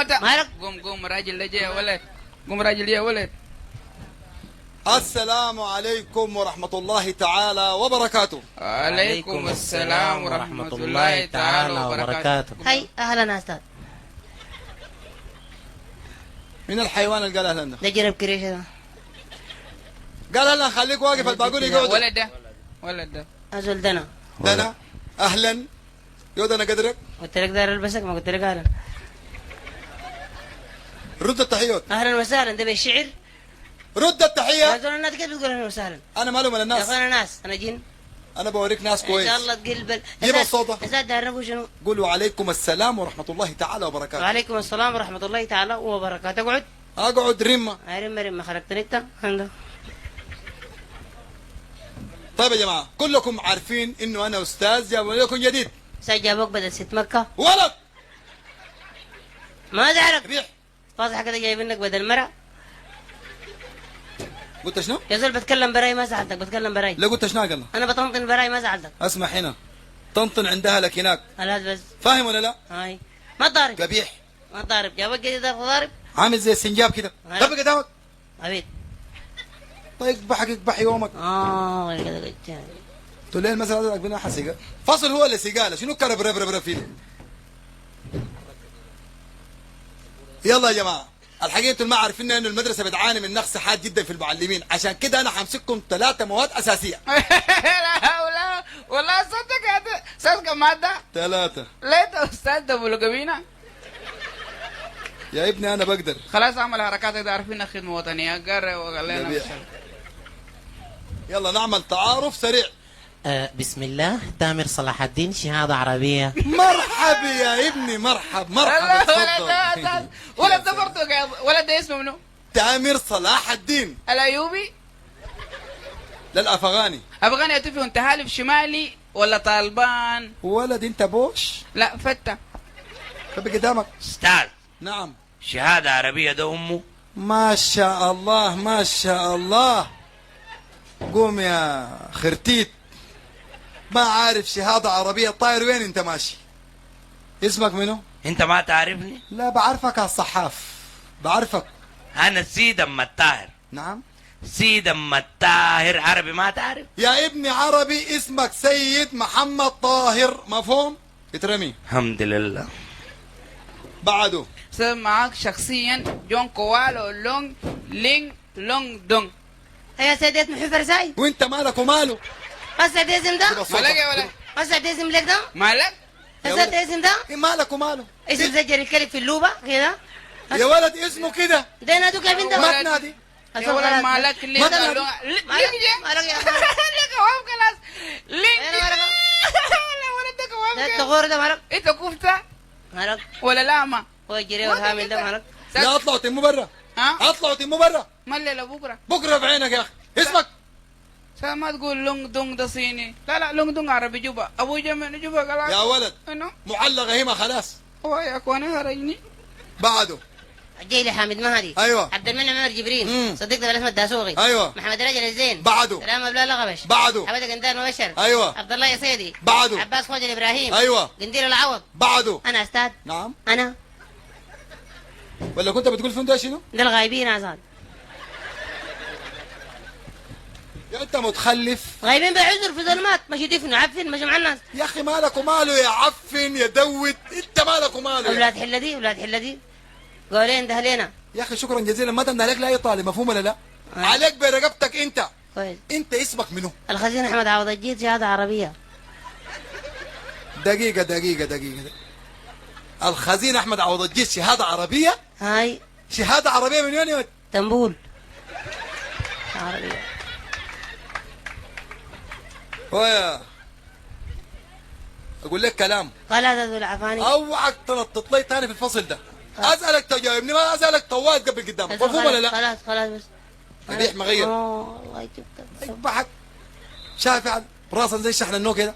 متى مالك؟ قوم قوم راجل يا ولد قوم راجل يا ولد السلام عليكم ورحمة الله تعالى وبركاته عليكم السلام ورحمة الله تعالى وبركاته هاي أهلا أستاذ من الحيوان اللي قال أهلا ده جرب كريشه ده قال أهلا خليك واقف الباقون يقعد. ولد. ده ولد. ده أزول دنا. دنا. أهلا. يود أنا قدرك. قلت لك دار البسك ما قلت لك أهلا. رد التحيات. أهلا وسهلا ده بالشعر رد يا التحية زول الناس كيف بتقول أهلا وسهلا؟ أنا مالهم من يا الناس أنا ناس أنا جن. أنا بوريك ناس إن كويس. شاء الله تقلب جيب الصوت. أستاذ دار شنو؟ قولوا عليكم السلام ورحمة الله تعالى وبركاته. وعليكم السلام ورحمة الله تعالى وبركاته. أقعد. أقعد رمة. رم رم خلقتني أنت. طيب يا جماعة كلكم عارفين إنه أنا أستاذ جاب لكم جديد. سجابوك بدل ست مكة. ولد! ما تعرف. ريح. فاصح كده لك بدل مرة قلت شنو؟ يا زول بتكلم براي ما ساعدتك بتكلم براي. لا قلت شنو قال أنا بطنطن براي ما ساعدتك. أسمع هنا. طنطن عندها لك هناك. خلاص بس. فاهم ولا لا؟ هاي. ما ضارب قبيح. ما ضارب جابك جديد ضارب عامل زي السنجاب كده. طب قدامك عبيد طيب يقبحك يقبح يومك. آه كده كده تقول لي المسألة هذا؟ بنا حسيقة فصل هو اللي سيقالة شنو كرب رب رب رب فيه؟ يلا يا جماعة. الحقيقة أنتم ما عارفين إنه المدرسة بتعاني من نقص حاد جدا في المعلمين. عشان كده أنا حمسككم ثلاثة مواد أساسية. لا ولا والله صدق هذا صدق مادة ثلاثة. ليت أستاذ ده بلقبينا يا ابني أنا بقدر. خلاص أعمل حركاتك ده عارفين خدمة وطنية. قرر وقال جميل. يلا نعمل تعارف سريع. آه بسم الله. تامر صلاح الدين شهادة عربية. مرحب يا ابني مرحب مرحب. ولد. ولد ده برضه ولد ده اسمه منو؟ تامر صلاح الدين الأيوبي؟ للأفغاني. أفغاني أتوفي وأنت حالف شمالي ولا طالبان؟ ولد انت بوش؟ لا فتة. طب قدامك؟ أستاذ. نعم. شهادة عربية ده أمه؟ ما شاء الله ما شاء الله. قوم يا خرتيت. ما عارف شهادة عربية طاير وين انت ماشي؟ اسمك منو؟ أنت ما تعرفني؟ لا بعرفك على الصحاف بعرفك. أنا سيد أم الطاهر. نعم. سيد أم الطاهر. عربي ما تعرف؟ يا ابني عربي اسمك سيد محمد طاهر. مفهوم؟ اترمي الحمد لله. بعده. صار معاك شخصيا جون كوالو لونج لينج لونج دونج هيا سيدي محي فرساي. وانت مالك وماله؟ اسم كده ده. مالك يا ولد ما سيدي اسم لك ده مالك يا ما سيدي اسم ده إيه مالك وماله اسم زي جري الكلب في اللوبة كده يا ولد اسمه كده ده نادو كيف انت ما تنادي يا ولد مالك لينج مالك؟ يا كواب خلاص مالك؟ لا ولد ده كواب ده. التغور ده مالك انت كفتة مالك ولا لاما هو الجري والهامل ده مالك يا اطلعوا تموا برا ها اطلعوا تموا برا ملي لبكره بكره في عينك يا أخي اسمك سا ما تقول لونج دونج ده صيني لا لا لونج دونج عربي جوبا ابو جمع جوبا قال يا ولد انه معلقه هي ما خلاص هو يا اخواني هرجني بعده جاي لي حامد مهدي أيوة. عبد المنعم عمر. جبريل صديق ده اسمه الداسوغي أيوة. محمد رجل الزين بعده. سلام ابلا لغبش بعده. حمد قندار مبشر أيوة. عبد الله يسيدي بعده. عباس خوجل إبراهيم أيوة. قنديل العوض بعده أنا أستاذ نعم أنا ولا كنت بتقول فندق شنو؟ ده الغايبين ازاد يا انت متخلف. غايبين بعذر في ظلمات. مش يدفنوا عفن مش مع الناس. يا أخي مالك وماله يا عفن يا دوت. انت مالك وماله أولاد حلدي أولاد حلدي قولين ده لينا. يا أخي شكرا جزيلا. ما تمنع عليك لاي طالب مفهوم ولا لا؟ أيوة. عليك برقبتك انت. كويس. انت اسمك منو؟ الخزين أحمد عوض الجيد شهاده عربية. دقيقة دقيقة دقيقة. الخزين أحمد عوض الجيش شهادة عربية؟ هاي. شهادة عربية من وين يا ولد؟ تنبول. عربية. ويا أقول لك كلام. ذو العفاني. أوعك تنطط لي تاني في الفصل ده. أسألك تجاوبني ما أسألك طوال قبل قدامك. مفهوم ولا لا؟ خلاص خلاص بس. مليح مغير. آه الله يجيبك يذبحك. شايف على راسا زي شحن النو كده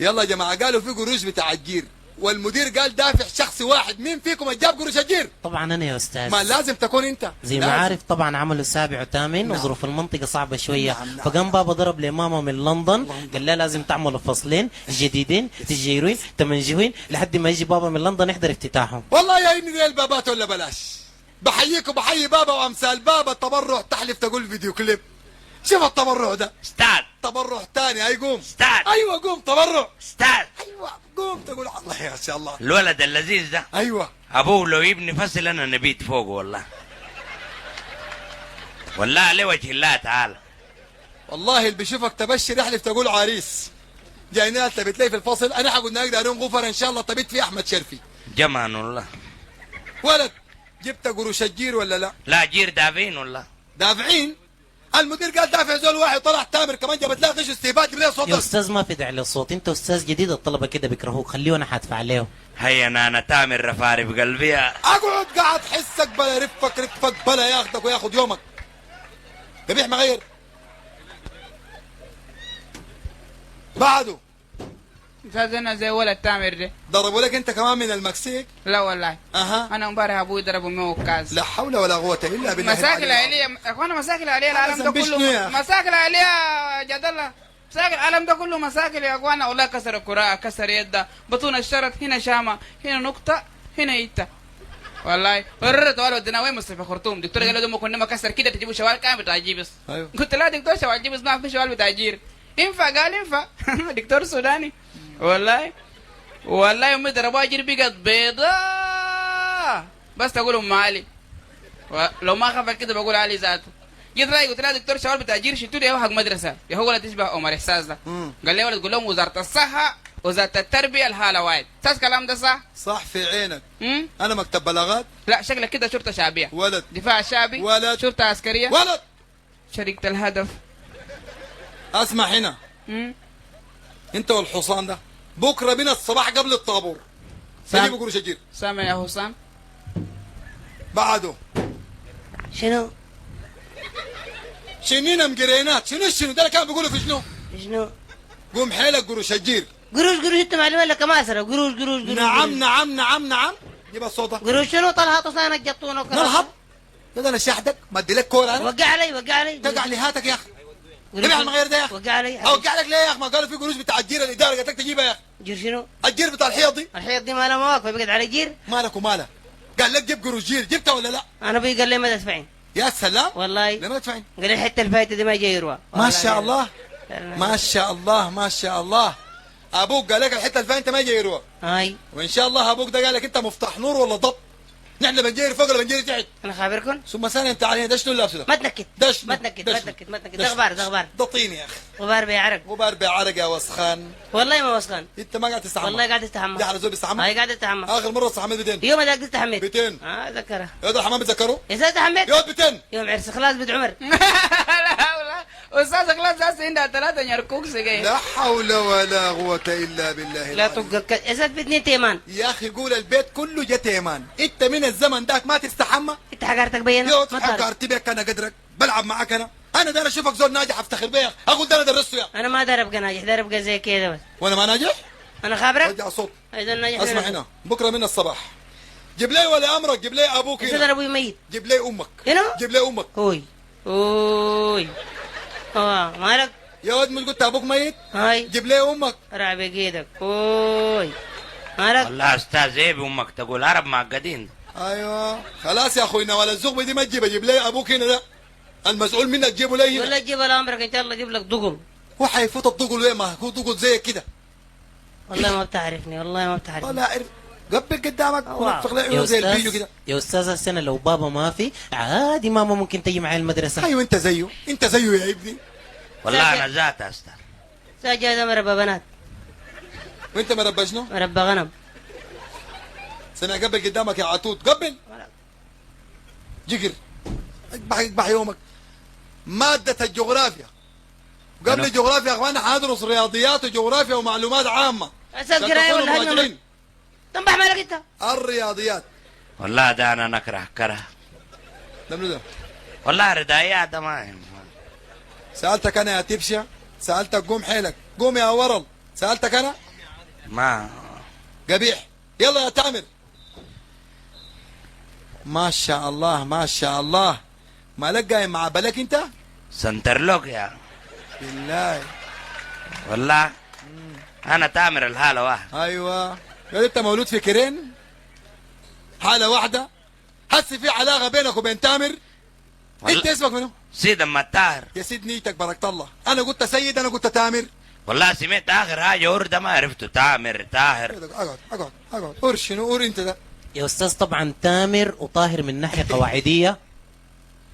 يلا يا جماعة قالوا في قروش بتاع الجير. والمدير قال دافع شخصي واحد مين فيكم؟ جاب قروش الجير طبعا أنا يا أستاذ. ما لازم تكون أنت. زي ما لازم. عارف طبعا عملوا سابع وثامن نعم. وظروف المنطقة صعبة شوية. نعم، نعم. فقام بابا ضرب لماما من لندن قال لها لازم تعملوا فصلين جديدين تجيروين تمنجهين لحد ما يجي بابا من لندن يحضر افتتاحهم. والله يا إني البابات ولا بلاش. بحييك وبحيي بابا وأمثال بابا التبرع تحلف تقول فيديو كليب. شوف التبرع ده. أستاذ. تبرع تاني هاي قوم. أستاذ. أيوه قوم تبرع. أستاذ. أيوه قوم تقول الله يا شاء الله. الولد اللذيذ ده. أيوه. أبوه لو يبني فصل أنا نبيت فوقه والله. والله لوجه الله تعالى. والله اللي بيشوفك تبشر يحلف تقول عريس. جاينا أنت بتلاقي في الفصل أنا حقول نقدر نقوم غفر إن شاء الله تبيت في أحمد شرفي. جمان والله. ولد جبت قروش الجير ولا لا؟ لا جير دافين والله. دافعين؟ المدير قال دافع زول واحد طلع تامر كمان جابت لها غش استهبال جيب لها صوت يا أستاذ ما في داعي للصوت. أنت أستاذ جديد الطلبة كده بيكرهوك. خليه أنا حدفع عليه. هيا أنا أنا تامر رفاري بقلبي. أقعد قاعد حسك بلا رفك رفك بلا ياخدك وياخد يومك. قبيح مغير. بعده. أستاذ أنا زي ولد تامر ده. ضربوا لك انت كمان من المكسيك؟ لا والله. أها. أنا امبارح أبوي ضربه موك كاز لا حول ولا قوة إلا بالله. عائلية يا أخوانا مساكل عائلية العالم ده كله أخي؟ مساكل عائلية جد الله. مساكل العالم ده كله مساكل يا أخوانا. والله كسر الكراء كسر يده. بطون الشرط هنا شامة هنا نقطة هنا يتا والله. وررت والله ودنا وين مستشفى خرطوم؟ دكتور قال له كنا ما كسر كده تجيبوا شوال كامل بتاع جيبس أيوه. قلت لا دكتور شوال جيبس ما في شوال بتاع جير ينفع قال ينفع دكتور سوداني. والله. والله يوم ضربوها بقت بيضاء بس تقول أم علي. لو ما خفت كده بقول علي ذاته. جيت رأي قلت لها دكتور شوال بتاع جير شتوا لي حق مدرسة. يا هو ولا تشبه عمر إحساس ده. قال لي ولد قول لهم وزارة الصحة وزارة التربية الحالة وايد. أستاذ كلام ده صح؟ صح في عينك. مم؟ أنا مكتب بلاغات. لا شكلك كده شرطة شعبية. ولد. دفاع شعبي. ولد. شرطة عسكرية. ولد. شركه الهدف. أسمع هنا. مم؟ انت والحصان ده. بكرة من الصباح قبل الطابور. سام. تجيبوا قروش الجير سامع يا حسام بعده. شنو؟ شنينا مقرينات شنو شنو؟ ده اللي كانوا بيقولوا في شنو؟ شنو؟ قوم حيلك قروش الجير قروش قروش أنت معلومة ولا كماسرة قروش قروش قروش. نعم. نعم نعم نعم. جيب الصوت قروش شنو؟ طلها تصانك جطونة وكذا. نلهب ده أنا شاحدك. ما ادي لك كورة أنا. وقع علي وقع علي. تقع لي هاتك يا أخي. قروش- ابيع المغير ده يا أخي. وقع علي اوقع لك ليه يا أخي؟ ما قالوا في قروش بتاع الجير الاداره قالت لك تجيبها يا أخي. جير شنو؟ الجير بتاع الحيض دي. الحيط دي ما لها مواقف بقعد على جير؟ مالك ومالك قال لك جيب قروش جير. جبتها ولا لا؟ أنا أبوي قال لي ما تدفعين؟ يا سلام. والله. ليه ما تدفعين؟ قال لي الحته الفايته دي ما جاي يروى. ما شاء الله. ما شاء الله ما شاء الله. أبوك قال لك الحتة انت ما جاي يروح هاي. وإن شاء الله أبوك ده قال لك أنت مفتاح نور ولا ضب نحن بنجير فوق ولا بنجير تحت؟ أنا خابركم؟ ثم ثانيا أنت علينا ده شنو اللي لابسه ده ما تنكد. ده شنو ما تنكد ما؟ تنكد ما تنكد. ده؟ غبار ده غبار. ده طين يا أخي. غبار بيعرق غبار بعرق يا وسخان. والله ما وسخان. أنت ما قاعد تستحمى. والله قاعد أستحمى. ده على زول بيستحمى؟ هاي قاعد أستحمى. آخر مرة استحميت 200 يوم ذاك استحميت. 200 آه ذكره. يا ده الحمام بتذكره؟ يا ساتر استحميت. يا 200 يوم عرس خلاص بنت عمر لا والله أستاذ خلاص هسه عندها ثلاثة نركوك سجاير لا حول ولا قوة إلا بالله لا يا ساتر باثنين تيمان. يا أخي قول البيت كله جت ايمان أنت من الزمن داك ما تستحمى؟ أنت حقارتك بينا يا بيك أنا قدرك. بلعب معاك أنا. أنا ده أنا أشوفك زول ناجح أفتخر بيك. أقول ده أنا درسته يا أنا ما دار أبقى ناجح دار أبقى زي كذا بس. وأنا ما ناجح؟ أنا خابرك رجع صوت. إذا ناجح أسمع. هنا. بكرة من الصباح. جيب لي ولي أمرك جيب لي أبوك هنا. أبوي ميت. جيب لي أمك. هنا؟ جيب لي أمك. أوي. أوي. آه مالك؟ يا ولد مش قلت أبوك ميت؟ هاي. جيب لي أمك. رعب إيدك أوي. مالك؟ والله أستاذ إيه بأمك؟ تقول عرب معقدين أيوه. خلاص يا أخوي ولا الزغبه دي ما تجيبها. جيب لي أبوك هنا ده المسؤول منك جيبه لي هنا. ولا تجيب الأمرك إن شاء الله أجيب لك دقل هو حيفوت الضغل وين ما هو ضغل زي كده. والله ما بتعرفني والله ما بتعرفني. ولا أعرف. قبل قدامك. ونفخ يا عيونه زي البيجو أستاذ كده. يا أستاذ السنة لو بابا ما في عادي ماما ممكن تجي معي المدرسة. أيوه أنت زيه. أنت زيه يا ابني. والله أنا ذات أستاذ. ساجي هذا مربى بنات. وأنت مربى شنو؟ مربى غنم. سمع قبل قدامك يا عتود. قبل. جقر. اقبح اقبح يومك. مادة الجغرافيا. قبل الجغرافيا يا أخوان حندرس رياضيات وجغرافيا ومعلومات عامة. أساس عشان قراية تنبح مالك انت؟ الرياضيات. والله ده أنا نكره كره. ده منو ده؟ والله ردايات ده ما. سألتك أنا يا تبشع سألتك قوم حيلك. قوم يا ورل. سألتك أنا؟ ما. قبيح. يلا يا تامر ما شاء الله ما شاء الله. مالك قايم مع بالك انت؟ سنترلوك يا. بالله. والله أنا تامر الحالة واحد. أيوه. يا انت مولود في كرين حالة واحدة هسي في علاقة بينك وبين تامر. انت اسمك منو؟ سيد أما الطاهر يا سيد نيتك بركة الله. أنا قلت سيد أنا قلت تامر. والله سمعت آخر حاجة ورده ما عرفته. تامر طاهر. أقعد أقعد أقعد اور شنو؟ اور أنت ده. يا أستاذ طبعا تامر وطاهر من ناحية قواعدية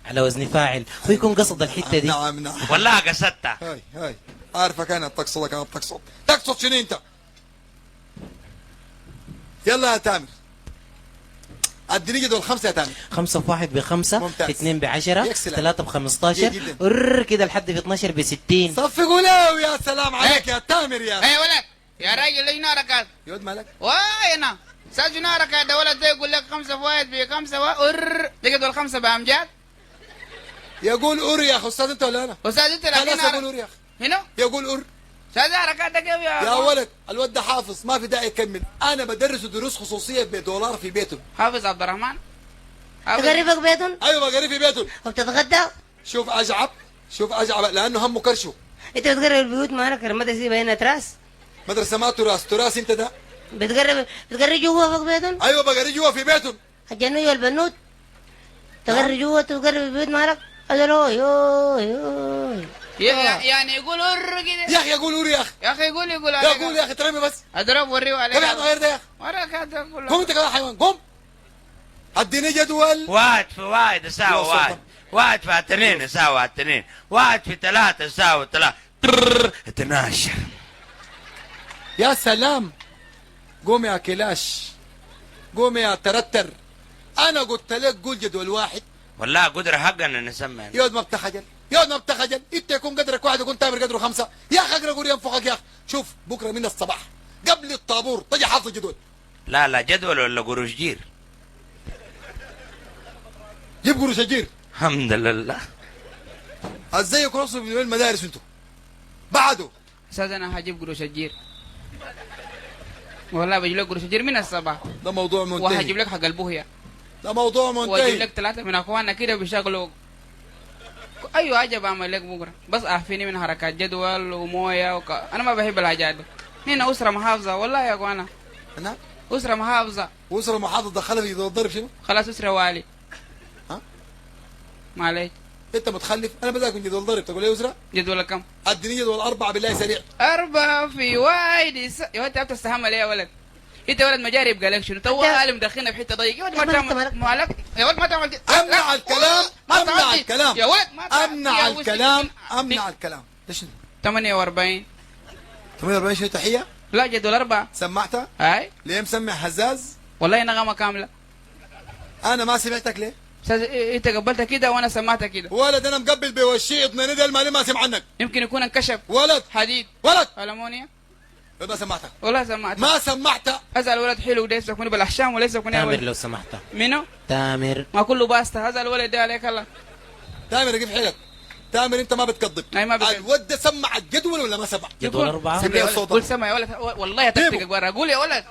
على وزن فاعل. هو يكون قصد الحتة دي؟ نعم نعم والله قصدتها. هاي هاي. عارفك أنا تقصدك أنا تقصد تقصد شنو أنت؟ يلا يا تامر. اديني جدول خمسة يا تامر. خمسة في واحد بخمسة ممتاز. اثنين بعشرة Excellent. ثلاثة بخمستاشر. جيد جدا. ور كده لحد في 12 بستين. صفقوا له يا سلام عليك يا تامر يا. إيه ولد؟ يا راجل ليش نارك يود مالك. وين ساج نارك ده ولد ده يقول لك خمسة فوائد بخمسة وار تجد الخمسة بأمجاد يقول اور يا أخي أستاذ أنت ولا أنا؟ أستاذ أنت خلاص لكن أقول اور يا أخي. هنا؟ يقول اور أستاذ حركات ده كيف يا يا ولد الواد ده حافظ ما في داعي يكمل. أنا بدرسه دروس خصوصية بدولار في بيته. حافظ عبد الرحمن؟ حافظ. تقربك بيتهم أيوه بقري في بيته وبتتغدى شوف أجعب شوف أجعب لأنه همه كرشه. أنت بتقرب البيوت مالك لما تسيبها هنا تراس؟ مدرسة ما تراث تراث أنت ده؟ بتقرب بتقرب جوا فوق بيتهم أيوه بقري جوا في بيته الجنوية والبنوت؟ تقرب جوا تقرب البيوت مالك؟ هذا يو يو يعني يقول ور كده. يا أخي يقول اور يا أخي. يا أخي يقول يقول يا قول يا أخي ترمي بس. أضرب وريه عليك. كم غير ده يا أخي؟ وراك هذا قوم كله. أنت كمان حيوان قوم اديني جدول. واحد في واحد يساوي واحد. واحد في اثنين يساوي اثنين. واحد في ثلاثة يساوي ثلاثة. ترر، 12 يا سلام. قوم يا كلاش. قوم يا ترتر. أنا قلت لك قول جدول واحد. والله قدرة حقنا نسمع. يود ما بتخجل يود ما بتخجل إنت يكون قدرك واحد يكون تامر قدره خمسة. يا أخي اقرا قول ينفخك يا أخي. شوف بكرة من الصباح قبل الطابور تجي حافظ الجدول لا لا جدول ولا قروش جير؟ جيب قروش الجير الحمد لله. أزاي يكرسوا من المدارس أنتوا؟ بعده. أستاذ أنا هجيب قروش الجير والله بجيب لك قروش الجير من الصباح. ده موضوع وهجيب منتهي لك حق البوهية. ده موضوع واجيب منتهي لك ثلاثة من أخواننا كده بيشغلوا أيوه حاجة بعمل لك بكرة. بس أعفيني من حركات جدول وموية وك... أنا ما بحب الحاجات دي هنا أسرة محافظة والله يا أخوانا. نعم أسرة محافظة. وصل محافظ دخلها في الضرب شنو؟ خلاص أسرة والي. ها؟ معلش أنت متخلف؟ أنا بدك من جدول ضرب. تقول لي يسرى جدول كم؟ أديني جدول أربعة بالله سريع. أربعة في واحد يس... يا ولد انت بتستحمل إيه يا ولد؟ أنت ولد مجاري يبقى لك شنو؟ تو أنت- عالم دخلنا في حتة ضيق يا ولد ما يا ولد أنت تعمل مالك؟ يا ولد ما تعمل كده. أمنع لا. الكلام أمنع. الكلام يا ولد ما. أمنع الكلام أمنع الكلام شنو؟ 48 48 شنو تحية؟ لا جدول أربعة سمعتها؟ هاي ليه مسمع هزاز؟ والله نغمة كاملة أنا ما سمعتك ليه؟ أستاذ إيه- انت قبلتها كده وأنا سمعتها كده ولد أنا مقبل بوشي اطنين ده المالي ما سمع عنك يمكن يكون انكشف ولد حديد ولد ألمونيا ما سمعتك. والله سمعتها ما سمعتها هذا الولد حلو ده يسكن بالاحشام يسكن يا تامر ولد. لو سمحت. منو؟ تامر. ما كله باستا. هذا الولد ده عليك الله. تامر كيف حيلك؟ تامر انت ما بتكذب. أي ما بكذب. الود ده سمع الجدول ولا ما سمع؟ جدول أربعة. سمع صوتك. قول سمع يا ولد. والله تكتك برا قول يا ولد.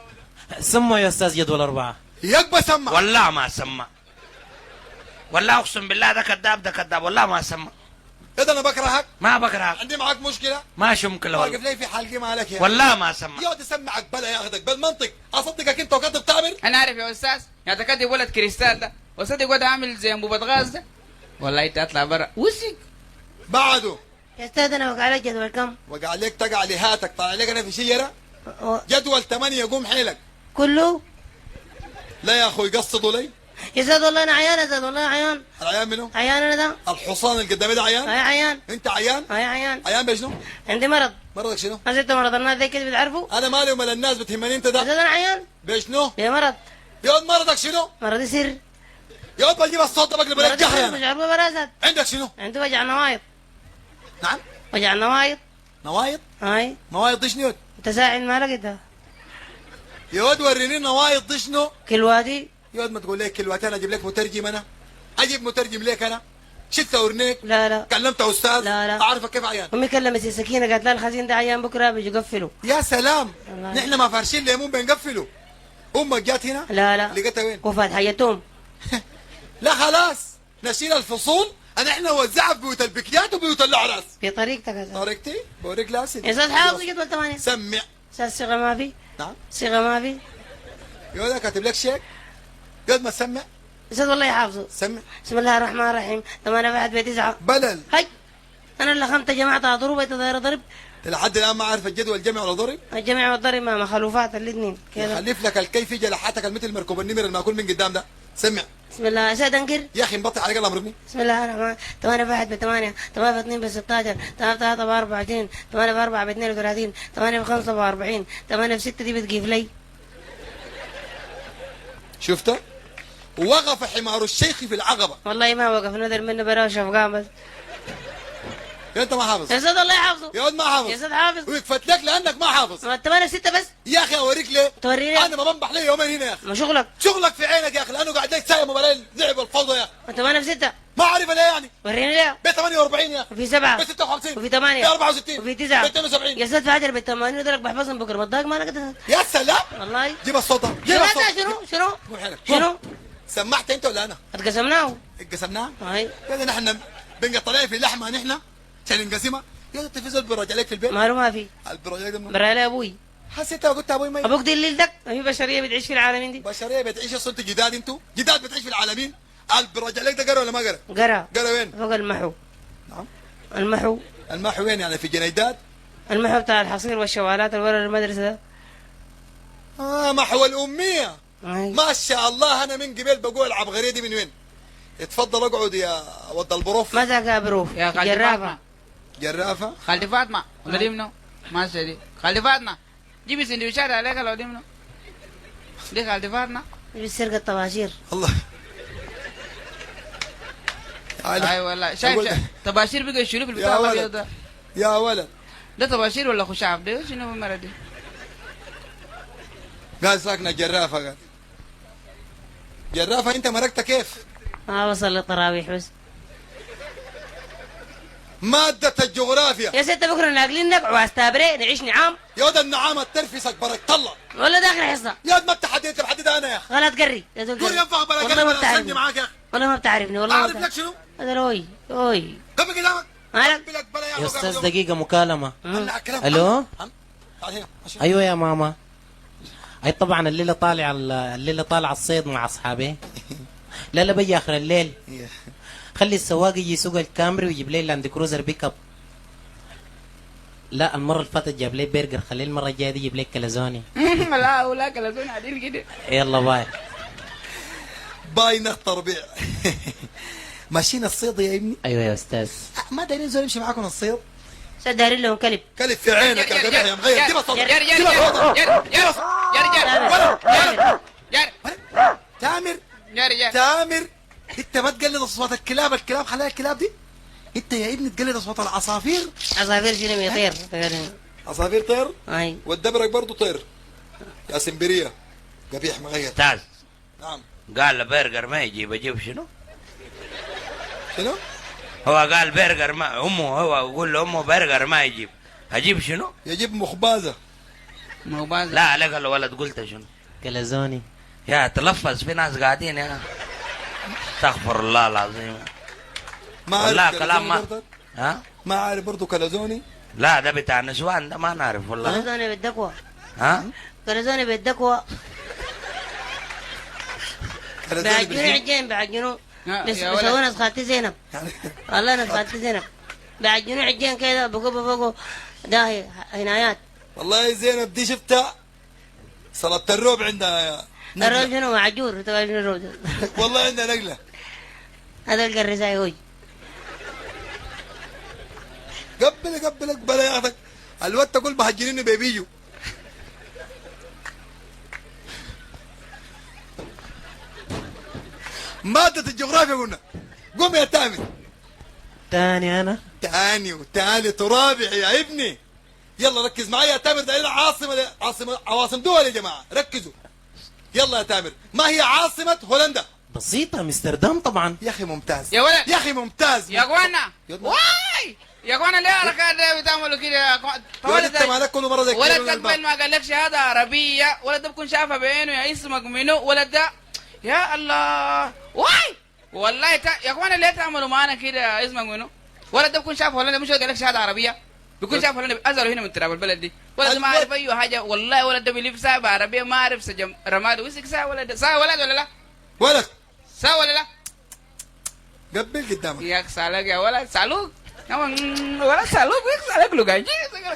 سموا يا أستاذ جدول أربعة. يقبى سمع. والله ما سمع. والله أقسم بالله ده كذاب ده كذاب والله ما سمع. إذا أنا بكرهك؟ ما بكره عندي معك مشكلة؟ ما شمكله واقف والله لي في حلقي مالك يا والله ما سمع يقعد يسمعك بلا ياخذك بالمنطق أصدقك أنت وكذب تامر أنا عارف يا أستاذ. يا تكذب ولد كريستال ده. وصدق ولد عامل زي انبوبة غاز ده. والله أنت اطلع برا. وسك بعده. يا أستاذ أنا وقع عليك جدول كم؟ وقع عليك تقع لهاتك طلع عليك أنا في شجره و- جدول ثمانية قوم حيلك. كله؟ لا يا أخوي قصدوا لي. يا أستاذ والله أنا عيان يا أستاذ والله عيان العيان منو؟ عيان أنا ده الحصان اللي قدامي ده عيان؟ هاي عيان أنت عيان؟ هاي عيان عيان بشنو؟ عندي مرض مرضك شنو؟ ما زلت مرض الناس ذي كده بتعرفوا أنا مالي ومال الناس بتهمني أنت يا ده أستاذ أنا عيان بشنو؟ يا مرض يقعد مرضك شنو؟ مرضي سر يقعد بجيب الصوت ده بقلب سر أنا مش عارفه براسات عندك شنو؟ عندي وجع نوايض نعم وجع نوايض نوايض؟ هاي نوايض دي شنو؟ أنت ساعد ما لقيتها يا ولد وريني نوايض دي شنو؟ كلواتي يا ولد ما تقول لي كلمتين أجيب لك مترجم أنا؟ أجيب مترجم ليك أنا؟ شلت ورنيك لا لا. كلمت أستاذ؟ لا، لا. أعرفك كيف عيان؟ أمي كلمت السكينه قالت لها الخزين ده عيان بكرة بيجي يقفلوا يا سلام. نحن ما فارشين ليمون بنقفله أمك جات هنا؟ لا لا. لقيتها وين؟ وفات حياتهم. لا خلاص. نشيل الفصول. أنا إحنا نوزعها في بيوت البكيات وبيوت الاعراس في طريقتك يا. طريقتي؟ بوريك لاسن يا أستاذ حافظ جدول ثمانية. سمع. أستاذ صيغة ما في. نعم. صيغة ما في. يقول لك كاتب لك شيك؟ قد ما تسمع أستاذ والله يحافظه. سمع. بسم الله الرحمن الرحيم. ثمانية واحد بتسعة بلل. هاي. أنا اللي خمت جماعة دايرة ضرب لحد الآن ما عارف الجدول جمع ولا ضرب؟ الجمع والضرب مع مخلوفات الاثنين. يخلف لك الكيف جلحتك المثل مركوب النمر الماكول من قدام ده. سمع. بسم الله. سيد أنكر. يا أخي مبطل عليك الله امرني بسم الله الرحمن. ثمانية واحد بثمانية. ثمانية في اثنين بستاشر ثمانية في ثلاثة بأربعة وعشرين ثمانية في أربعة باثنين وثلاثين. ثمانية في خمسة بأربعين. ثمانية في ستة دي بتجيب لي. شفته؟ وقف حمار الشيخ في العقبة. والله ما وقف نذر منه براوش أفقام بس يا انت ما حافظ. يا أستاذ الله يحافظه يا ولد ما يا حافظ. أستاذ حافظ ويكفت لك لأنك ما حافظ. ما ثمانية في ستة بس. يا أخي أوريك ليه؟ توريني. أنا ما بنبح لي يومين هنا يا أخي. ما شغلك. شغلك في عينك يا أخي لأنه قاعد لك سايب موبايل لعب الفوضى يا أخي. ما ثمانية في ستة. ما أعرف ليه يعني. وريني ليه؟ ب 48 يا أخي. وفي سبعة. ب 56 وفي ثمانية. ب 64 وفي تسعة. ب 72 يا أستاذ في عجل بالثمانين ودرك بحفظهم بكرة. بتضايق ما أنا يا سلام. والله. جيب الصوت. جيب الصوت؟ شنو؟ شنو. شنو؟ سمعت انت ولا أنا؟ اتقسمناه اتقسمناها؟ هاي يا نحن بنقطع في لحمة نحن عشان نقسمها يا التلفزيون بيرجع عليك في البيت. ماله ما في. البيرجع عليك ده- برا لي أبوي. حسيتها قلت أبوي ما أبوك دي الليل دك؟ ما في بشرية بتعيش في العالمين دي. بشرية بتعيش أصلا أنتوا جداد أنتوا جداد بتعيش في العالمين. البيرجع عليك ده قرا ولا ما قرا؟ قرا. قرا وين؟ فوق المحو. نعم. المحو. المحو وين يعني؟ في جنيدات؟ المحو بتاع الحصير والشوالات اللي ورا المدرسة ده. آه محو الأمية. ما شاء الله أنا من قبل بقول عبقريه دي من وين؟ اتفضل اقعد يا ود البروف. ما ذاك بروف يا خالتي جرافة. جرافة؟ خالتي فاطمة ولا دي منو؟ ما دي. خالتي فاطمة جيبي سندويشات عليك لو دي منو؟ دي خالتي فاطمة. بسرقه الطباشير الله. تعال. أي والله. شايف طباشير بقى شنو في يا البتاع الابيض ولد ده يا ولد. ده طباشير ولا خشاف ده شنو المرة دي؟ قال ساكنة جرافة قال. جرافه أنت مرقتها كيف؟ ما وصل للطراويح بس. مادة الجغرافيا. يا ست بكرة ناقلين نقع واستابري نعيش نعام. يا ولد النعامة ترفسك برك طلع ولا داخل حصه يا ولد ما التحدي محددها أنا يا أخي. غلط قري. يا زول قول قري. ينفع بلا أنا اسلمني بتعرفني. معاك يا أخي. والله ما بتعرفني والله أعرف لك شنو؟ هذا اوي اوي قبل قدامك. يا أستاذ؟ تعال هنا ماشي. أيوه يا ماما. أي طبعا الليلة طالع الليلة طالع الصيد مع أصحابي. لا لا بيجي آخر الليل. خلي السواق يجي يسوق الكامري ويجيب لي لاند كروزر بيك اب لا المرة اللي فاتت جاب لي برجر. خليه المرة الجاية دي يجيب لي كلزوني لا ولا كلاسون عادين كده يلا bye. bye نخت ربيع ماشيين الصيد يا ابني؟ أيوه يا أستاذ. ما دايرين زول يمشي معاكم الصيد؟ سدارين لهم كلب. كلف في عينك يا قبيح يا مغير. جيب الصوت يا رجال يا رجال يا رجال تامر. يا رجال تامر. انت ما تقلد أصوات الكلاب الكلاب خلاها الكلاب دي؟ انت يا ابني تقلد أصوات العصافير. عصافير شنو يطير عصافير طير؟ أي. والدبرك برضه طير. يا سمبريه قبيح مغير. أستاذ نعم. قال برجر ما يجيب أجيب شنو؟ شنو؟ هو قال برجر ما أمه هو يقول له أمه برجر ما يجيب أجيب شنو؟ يجيب مخبازة باز لا عليك الولد قلت شنو؟ كلزوني يا تلفظ في ناس قاعدين يا استغفر الله العظيم ما عارف كلام ما؟ ها؟ ما عارف برضه كلزوني لا ده بتاع نسوان ده ما نعرف والله كرزوني بالدكوة ها؟ كرزوني بالدكوة بعجنوا بالجيم. عجين بعجنوا يا ناس خالتي زينب. والله ناس خالتي زينب. بعجنوا عجين كده بقوا فوقه داهي عنايات والله زينب دي شفتها؟ صلاة الروب عندها يا. الرجل شنو؟ معجور والله عندها نقلة هذا القرزاي هوي. قبل قبل قبل ياخذك الواد تقول بهجريني بيبيجو. مادة الجغرافيا قلنا. قوم يا تامر. تاني أنا. تاني وتالت ورابع يا ابني. يلا ركز معايا يا تامر ده هنا عاصمة عاصمة عواصم دول يا جماعة. ركزوا. يلا يا تامر. ما هي عاصمة هولندا؟ بسيطة أمستردام طبعا. يا أخي ممتاز. يا ولد. يا أخي ممتاز. يا إخوانا. يلا. واي. يا إخوانا ليه حركات دي بتعملوا كده يا ولد أنت مالك؟ كل مرة زي ولد كده. قبل ما قال لك شهاده عربية. ولد ده بكون شافها بعينه يا اسمك منو؟ ولد ده يا الله. واي! والله تا... يا اخوانا ليه تعملوا معانا كده اسمك منو. ولد ده بكون شاف ولا مش قال لك شهادة عربية؟ بيكون شاف ولا ازلوا هنا من تراب البلد دي. ده ما عارف أي حاجة. والله ولد ده بيلف ساعة عربيه ما عارف سجم رماد ويسك ساعة ولد ده. ساعة ولد ولا لا؟ ولد. ساعة ولا لا؟ قبل قدامك. يا سالك يا ولد. سالوك. ولد سالوك لقاجي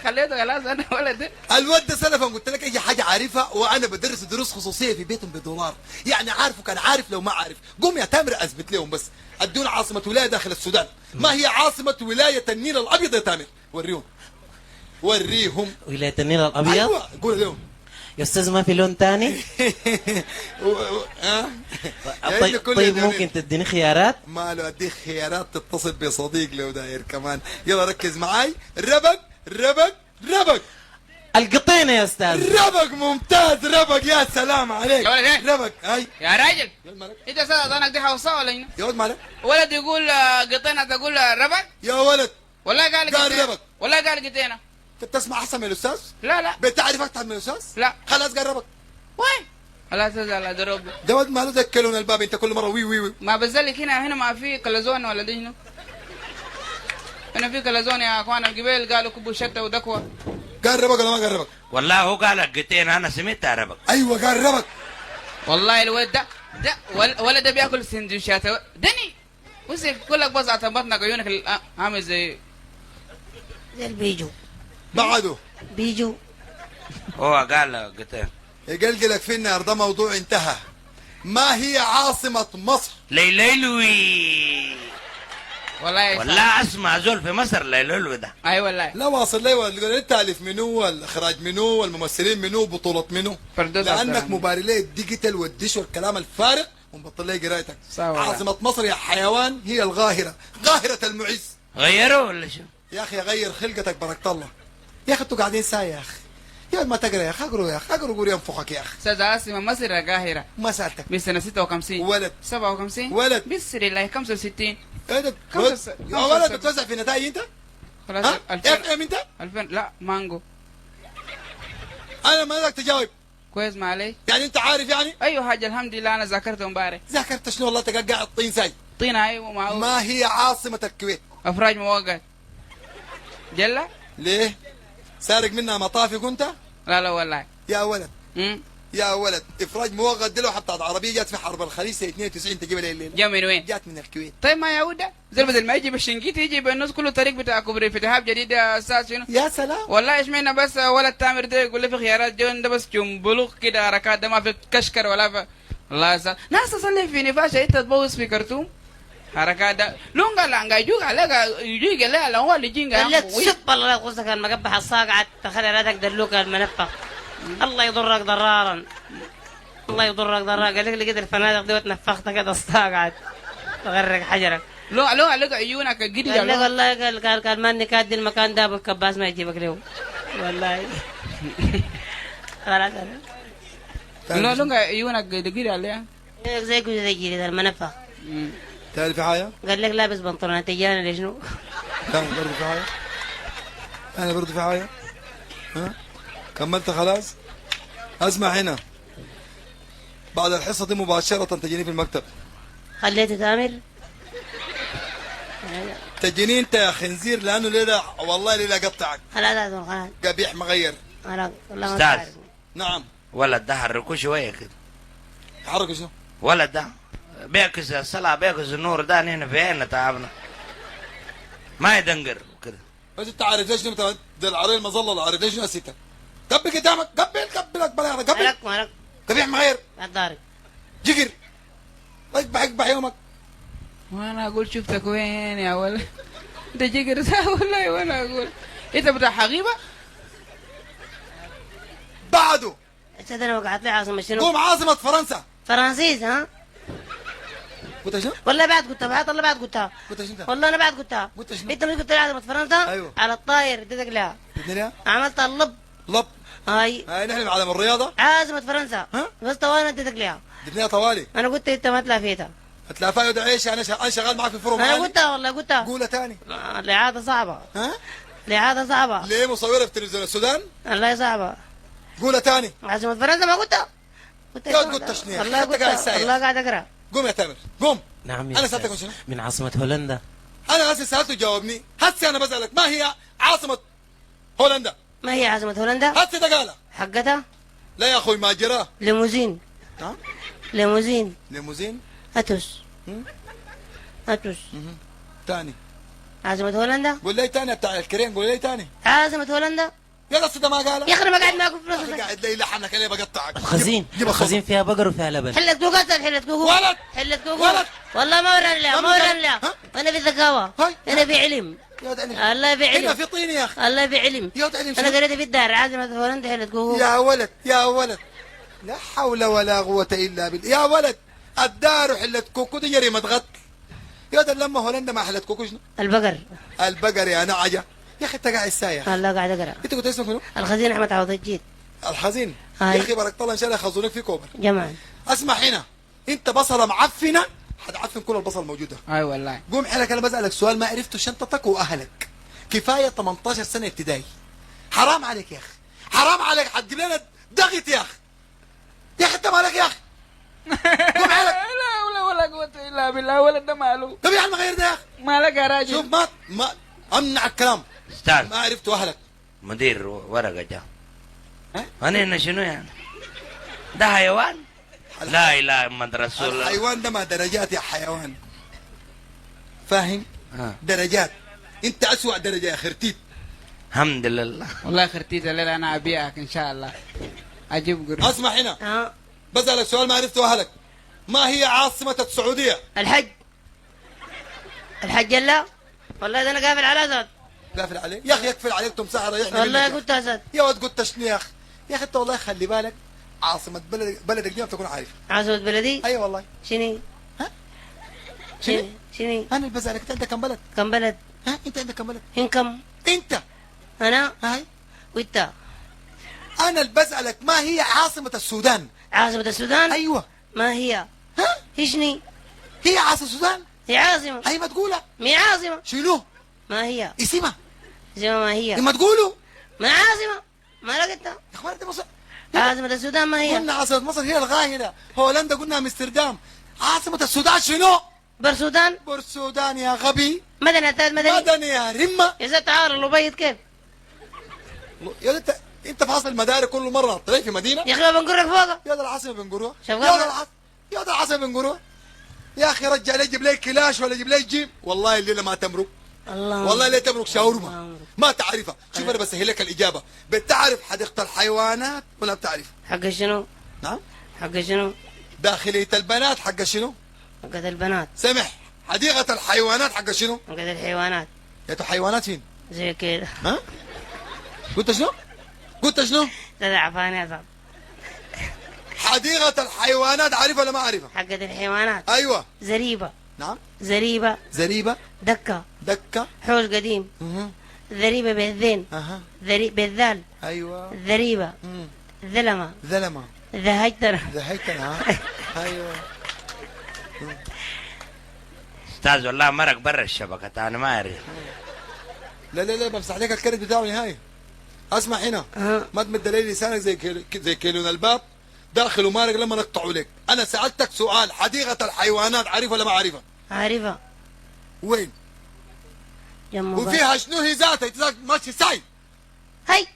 خليته خلاص أنا ولد الواد ده سلفا قلت لك أي حاجة عارفها وأنا بدرس دروس خصوصية في بيتهم بدولار يعني عارفه كان عارف لو ما عارف. قوم يا تامر أثبت لهم بس. ادونا عاصمة ولاية داخل السودان. ما هي عاصمة ولاية النيل الأبيض يا تامر؟ وريهم. وريهم. ولاية النيل الأبيض؟ أيوه قول لهم. يا أستاذ ما في لون تاني طيب, طيب. ممكن تديني خيارات ما له اديك خيارات تتصل بصديق لو داير كمان يلا ركز معاي ربق ربق ربق القطينة يا أستاذ ربق ممتاز ربق يا سلام عليك؟ ربق هاي يا راجل انت أستاذ اظنك دي حوصه ولا هنا يا ولد مالك ولد يقول قطينه تقول ربك يا ولد والله قال قال قطينة. ربك. والله قال قطينه انت بتسمع احسن من الاستاذ؟ لا لا. بتعرف أكثر من الاستاذ؟ لا. خلاص قال ربك وين لا تزعل اضرب ده ولد ماله زي كلون الباب انت كل مرة وي وي وي. ما بزلك هنا هنا ما في كلزون ولا دي هنا في كلزون يا اخوان القبيل قالوا كبوا شتى ودكوه قال ربك ولا ما قال ربك والله هو قال قتين أنا سمعتها ربك أيوه قال ربك والله الولد ده ده ول- ولد ده بياكل سندوتشات دني وزي كلك بزعة بطنك عيونك عامل زي زي البيجو. بعده. بيجو هو قال قتين يقلقلك في النار ده موضوع انتهى. ما هي عاصمة مصر؟ ليليلوي والله يا والله اسمع زول في مصر ليليلوي ده. أي والله. لا واصل لي ولا التاليف منو؟ والاخراج منو؟ والممثلين منو؟ بطولة منو؟ لأنك مباري لي ال digital والدش والكلام الفارغ ومبطل لي قرايتك. عاصمة مصر يا حيوان هي الغاهرة. غاهرة المعز. غيروا ولا شو يا أخي غير خلقتك بركة الله. يا أخي أنتوا قاعدين ساي يا أخي. يا ما تقرأ يا أخي اقروا يا أخي اقروا قول ينفخك يا أخي. أستاذ عاصمة مصر القاهرة؟ ما سألتك. من سنة 56 ولد. 57 ولد. بسر الله 65 إيه ده خمسة ولد. يا ولد بتوزع في نتائج أنت؟ خلاص ها؟ اف 2000 ام أنت؟ 2000 لا مانجو. أنا ما بدك تجاوب. كويس ما علي يعني أنت عارف يعني؟ أيوه حاجة الحمد لله أنا ذاكرت امبارح ذاكرت شنو والله تقعد قاعد طين ساي. طينة أيوه معه ما هي عاصمة الكويت أفراج موقت جلة؟ ليه؟ سارق منها مطافي كنت لا لا والله. يا ولد. امم يا ولد إفراج موغد دلو حتى عربية جات في حرب الخليج سنة 92 تجيب لي الليلة جا من وين؟ جات من الكويت. طيب ما يعود زي بدل ما يجي بالشنقيط يجي بالنص كله طريق بتاع كوبري فتحاب جديد يا أستاذ شنو؟ يا سلام. والله إيش منا بس ولد تامر ده يقول لي في خيارات جون ده بس جنبلوك كده حركات ده ما في كشكر ولا في الله يسلم. ناس تصلي في نفاشة أنت تبوس في كرتوم لونغا لانغا يجوك عليك يجوك عليك هو اللي جينغا قال لك شب الله يقصك المقبح الصاقعة تخلي راتك دلوك المنفخ الله يضرك ضرارا الله يضرك ضرارا قال لك لقيت الفنادق دي وتنفخت كده الصاقعة تغرق حجرك لو لو عليك عيونك قدي قال لك والله قال قال قال ما اني كادي المكان ده ابو الكباس ما يجيبك له والله خلاص لو لونغا عيونك قدي عليها زي كذا زي كذا المنفخ تعرف في حاجة؟ قال لك لابس بنطلونات تجانا ليش شنو؟ كان برضه في حاجة؟ أنا برضه في حاجة؟ ها؟ كملت خلاص؟ اسمع هنا بعد الحصة دي مباشرة تجيني في المكتب خليته تامر تجيني أنت يا خنزير لأنه ليله والله ليله قطعك خلاص خلاص قبيح مغير خلاص والله ما أستاذ. تعرف. نعم ولد ده حركوه شوية كده حركة شنو؟ ولد ده بيعكس الصلاة بيعكس النور ده هنا في عيننا تعبنا. ما يدنقر كده بس أنت عارف ليش انت ده العريل المظله عارف ليش نسيتك؟ قبل قدامك قبل قبل اقبل يا قبل. مالك مالك. قبيح مغير. تضارب جقر اقبح اقبح يومك. وأنا أقول شفتك وين يا ولد؟ أنت جيجر والله وأنا أقول؟ إنت بتاع حقيبة؟ بعده. أنا وقعت لي عاصمة شنو؟ قوم عاصمة فرنسا. فرنسيس ها؟ قلت شنو؟ والله بعد قلتها بعد الله بعد قلتها. قلت شنو؟ والله أنا بعد قلتها. قلت شنو؟ انت مش قلت لي عاصمة فرنسا؟ أيوه. على الطاير اديتك لها. الدنيا عملت اللب. لب؟ هاي. هاي نحن معلم الرياضة. عاصمة فرنسا ها؟ بس طوال انت تقليها جبناها طوالي؟ أنا قلت إنت ما تلافيتها. هتلافا يود عيش أنا شغال, معك في الفروم أنا. قلتها والله قلتها. قولها تاني. الإعادة صعبة. ها؟ الإعادة صعبة. ليه مصورة في تلفزيون السودان؟ والله صعبة. قولها تاني. عاصمة فرنسا ما قلتها. قلت قلت تشنيع. والله قاعد. والله قاعد أقرأ. قوم يا تامر قوم. نعم يا أنا. سألتك شنو؟ من عاصمة هولندا. أنا هسه سألته جاوبني هسه أنا بسألك ما هي عاصمة هولندا؟ ما هي عاصمة هولندا؟ هسه ده قالها. حقتها؟ لا يا أخوي ما جراه ليموزين. ها؟ ليموزين. ليموزين؟ أتوس؟ أتوس. تاني. عاصمة هولندا؟ قول لي تاني بتاع الكريم قول لي تاني. عاصمة هولندا؟ يا ده ما قالها يا أنا ما قاعد أخي فلوس قاعد لي لحنك عليه بقطعك؟ الخزين الخزين فيها بقر وفيها لبن. كوكو أسد حلة كوكو ولد. كوكو ولد. والله ما وراني لا ما ما وراني. لا ها؟ أنا في ذكاوة. هاي. أنا في علم. يا ولد علم الله في علم. في طين يا أخي. الله في علم. يا شنو؟ قريت في الدار عاصمة هولندا حلة كوكو يا ولد يا ولد. لا حول ولا قوة إلا بالله. يا ولد الدار حلة كوكو دي جريمة قتل يا ولد لما هولندا ما حلت كوكو شنو؟ البقر. البقر يا نعجة. يا أخي أنت قاعد سايح الله قاعد أقرأ. أنت كنت اسمك منو؟ الخزين أحمد عوض الجيد. الحزين هاي. يا أخي بارك الله إن شاء الله يخزونك في كوبر. جمال أسمع هنا. أنت بصلة معفنة؟ حتعفن كل البصل الموجودة أي والله. قوم حينك أنا بسألك سؤال ما عرفته شنطتك وأهلك. كفاية 18 سنة ابتدائي. حرام عليك يا أخي. حرام عليك. حتجيب لنا ضغط يا أخي. يا أخي أنت مالك يا أخي؟ قوم حينك لا ولا ولا قوة إلا بالله ولد ده ماله. طب يا عم غير ده يا أخي. مالك يا شوف راجل ما ما أمنع الكلام. أستاذ. ما عرفته أهلك. مدير ورقة جاء. ها؟ أنا هنا شنو يعني؟ ده حيوان؟ لا إله إلا رسول الله. الحيوان ده ما درجات يا حيوان. فاهم؟ ها. درجات. أنت أسوأ درجة يا خرتيت. الحمد لله. والله خرتيت الليلة أنا أبيعك إن شاء الله. أجيب قرش أسمع هنا. ها بسألك سؤال ما عرفته أهلك. ما هي عاصمة السعودية؟ الحج. الحج لا والله ده أنا قافل على أسد قافل عليك يا أخي يقفل عليك تمساح ريحني والله قلت أسد يا ولد قلت شنو يا أخي. يا أخي أنت والله خلي بالك عاصمة بلد بلدك دي ما بتكون عارف عاصمة بلدي؟ أي والله. شني ها؟ شني شني أنا اللي بسألك أنت عندك كم بلد؟ كم بلد؟ ها؟ أنت عندك كم بلد؟ هنكم أنت. أنا؟ هاي. وإنت؟ أنا اللي بسألك ما هي عاصمة السودان؟ عاصمة السودان؟ أيوه. ما هي؟ ها؟ هشني هي عاصمة السودان؟ هي عاصمة. اي ما تقولها؟ مي عاصمة؟ شنو؟ ما هي؟ اسمها. زي ما هي لما تقولوا ما عاصمة ما لقيتها يا اخوان انت مصر عاصمة السودان ما هي قلنا عاصمة مصر هي الغاهرة هولندا قلنا امستردام عاصمة السودان شنو؟ برسودان بورسودان يا غبي مدني التالت مدني مدني يا رمة يا زلمة تعال الأبيض كيف يا انت انت في عاصمة المداري كل مرة طلعت في مدينة يا ما بنقرك فوقها يا ده العاصمة بنقروها يا ده يا ده العاصمة بنقروها يا أخي رجع لي جيب لي كلاش ولا جيب لي جيم والله الليلة ما تمرق الله والله لا تملك شاورما. ما تعرفها. شوف أنا بسهل لك الإجابة. بتعرف حديقه الحيوانات ولا بتعرف؟ حق شنو؟ نعم. حق شنو؟ داخلية البنات حق شنو؟ حق البنات. سمح. حديقه الحيوانات حق شنو؟ حق الحيوانات. يا تو حيوانات فين؟ زي كده. ها؟ قلت شنو؟ قلت شنو؟ لا عفاني يا صاحب حديقه الحيوانات عارفها ولا ما عارفها؟ حق الحيوانات. أيوه. زريبة. نعم. زريبة. زريبة. دكة. دكة. حوش قديم. أها ذريبة بالذين أها. ذري بالذال أيوه. ذريبة مم. ذلمة. ذلمة. ذهجتنا ذهيتنا ها. أيوه. أستاذ والله مرق برا الشبكة أنا ما اعرف لا لا لا بمسح لك الكرت بتاعه نهائي أسمع هنا. ها. ما تمد لي لسانك زي زي كيلون الباب. داخل ومارق لما نقطعه لك. أنا سألتك سؤال حديقة الحيوانات عارف ولا ما عارفها؟ عارفة وين؟ وفيها شنو هي ذاتها؟ ذاك ماشي ساي. هاي.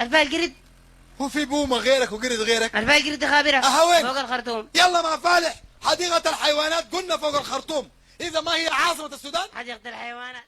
الفال قرد. وفي بومة غيرك وقرد غيرك. الفال قرد خابرة. أها وين؟ فوق الخرطوم. يلا ما فالح. حديقة الحيوانات قلنا فوق الخرطوم. إذا ما هي عاصمة السودان؟ حديقة الحيوانات.